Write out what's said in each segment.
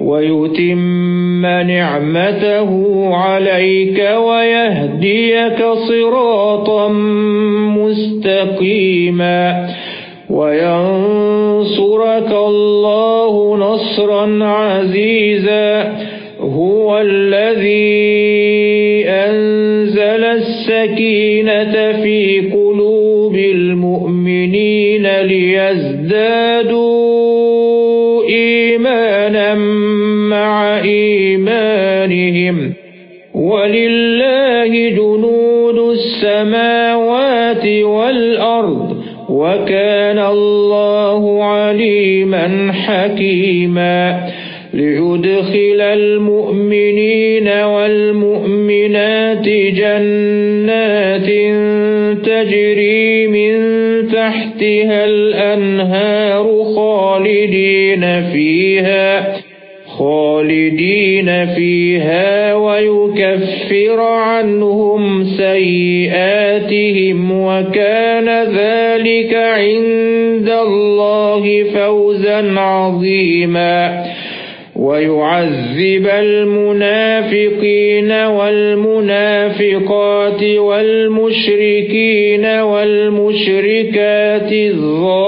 ويتم نعمته عليك ويهديك صراطا مستقيما وينصرك الله نصرا عزيزا هو الذي أنزل السكينة في قلوب المؤمنين ليزدادوا إيمانا ولله جنود السماوات والأرض وكان الله عليما حكيما ليدخل المؤمنين والمؤمنات جنات تجري من تحتها الأنهار خالدين فيها خالدين فيها ويكفر عنهم سيئاتهم وكان ذلك عند الله فوزا عظيما. ويعذب المنافقين والمنافقات والمشركين والمشركات الظانين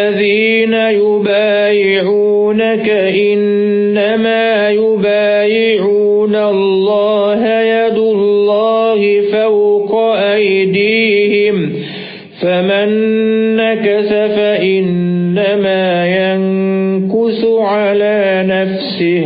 الذين يبايعونك إنما يبايعون الله يد الله فوق أيديهم فمن نكس فإنما ينكس على نفسه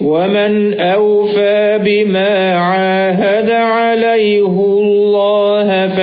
ومن أوفى بما عاهد عليه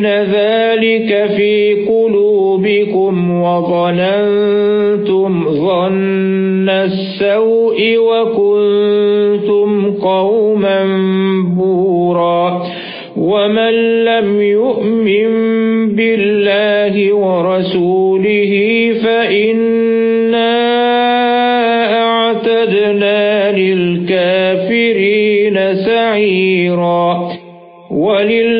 زين ذلك في قلوبكم وظننتم ظن السوء وكنتم قوما بورا ومن لم يؤمن بالله ورسوله فإنا أعتدنا للكافرين سعيرا ولله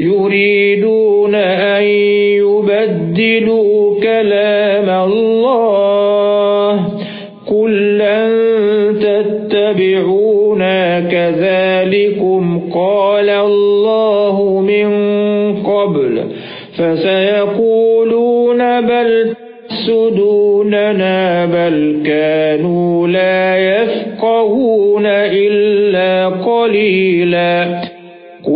يريدون أن يبدلوا كلام الله قل لن تتبعونا كذلكم قال الله من قبل فسيقولون بل تحسدوننا بل كانوا لا يفقهون إلا قليلا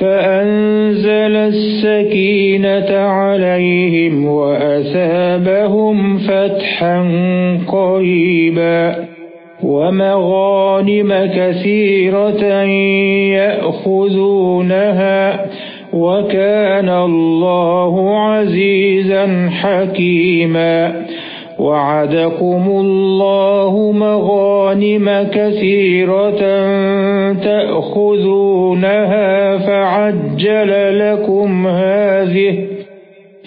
فَأَنزَلَ السَّكِينَةَ عَلَيْهِمْ وَأَثَابَهُمْ فَتْحًا قَرِيبًا وَمَغَانِمَ كَثِيرَةً يَأْخُذُونَهَا وَكَانَ اللَّهُ عَزِيزًا حَكِيمًا وَعَدَكُمُ اللَّهُ مَغَانِمَ كَثِيرَةً تَأْخُذُونَهَا فَعَجَّلَ لَكُمْ هَذِهِ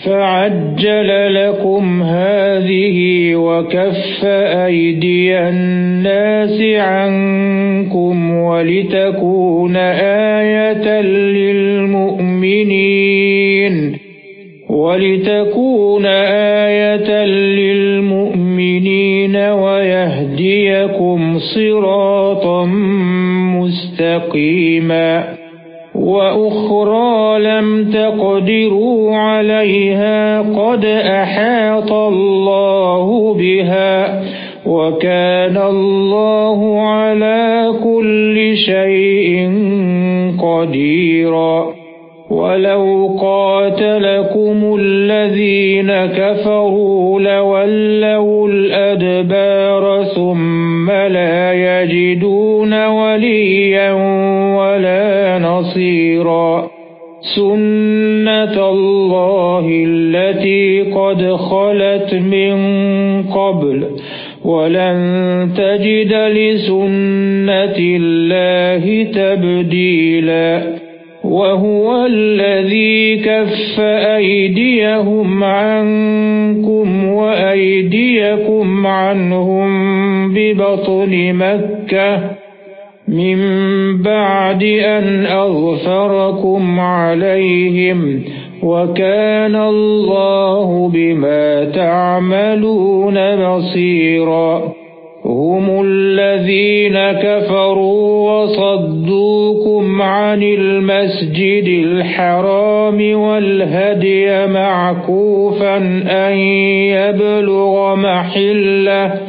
فَعَجَّلَ لَكُمْ هَذِهِ وَكَفَّ أَيْدِيَ النَّاسِ عَنكُمْ وَلِتَكُونَ آيَةً لِلْمُؤْمِنِينَ وَلِتَكُونَ آيَةً لِلْمُؤْمِنِينَ وَيَهْدِيَكُمْ صِرَاطًا مُسْتَقِيمًا وَأُخْرَى لَمْ تَقْدِرُوا عَلَيْهَا قَدْ أَحَاطَ اللَّهُ بِهَا وَكَانَ اللَّهُ عَلَى كُلِّ شَيْءٍ قَدِيرًا وَلَوْ قَاتَلَكُمُ الَّذِينَ كَفَرُوا نَصِيرًا سُنَّةَ اللَّهِ الَّتِي قَدْ خَلَتْ مِن قَبْلُ. وَلَن تَجِدَ لِسُنَّةِ اللَّهِ تَبْدِيلًا. وَهُوَ الَّذِي كَفَّ أَيْدِيَهُمْ عَنكُمْ وَأَيْدِيَكُمْ عَنْهُمْ بِبَطْنِ مَكَّةَ مِنْ بَعْدِ أَنْ أَظْفَرَكُمْ عَلَيْهِمْ وَكَانَ اللَّهُ بِمَا تَعْمَلُونَ بَصِيرًا هُمُ الَّذِينَ كَفَرُوا وَصَدُّوكُمْ عَنِ الْمَسْجِدِ الْحَرَامِ وَالْهَدْيَ مَعْكُوفًا أَن يَبْلُغَ مَحِلَّهُ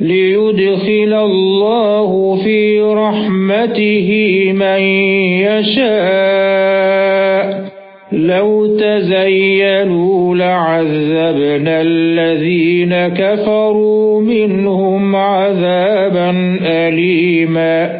ليدخل الله في رحمته من يشاء. لو تزينوا لعذبنا الذين كفروا منهم عذابا أليما.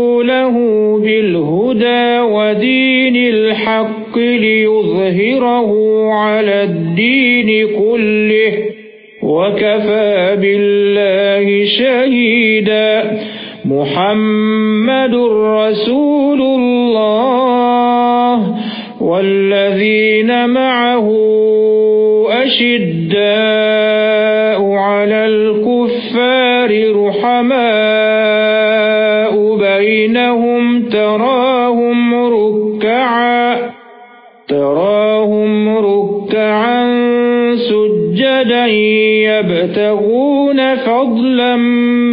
محمد رسول الله والذين معه أشداء على الكفار رحماء بينهم تراهم سجدا يبتغون فضلا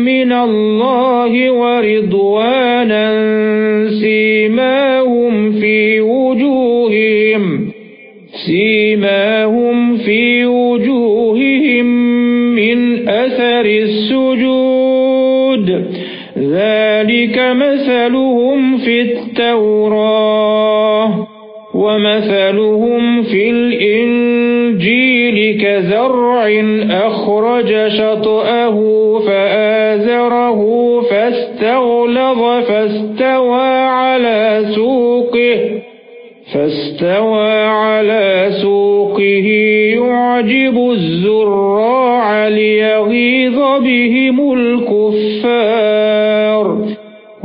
من الله ورضوانا سيماهم في وجوههم سيماهم في وجوههم من أثر السجود ذلك مثلهم في التوراة ومثلهم في الإنجيل كزرع أخرج شطأه فآزره فاستغلظ فاستوى على سوقه فاستوى على سوقه يعجب الزراع ليغيظ بهم الكفار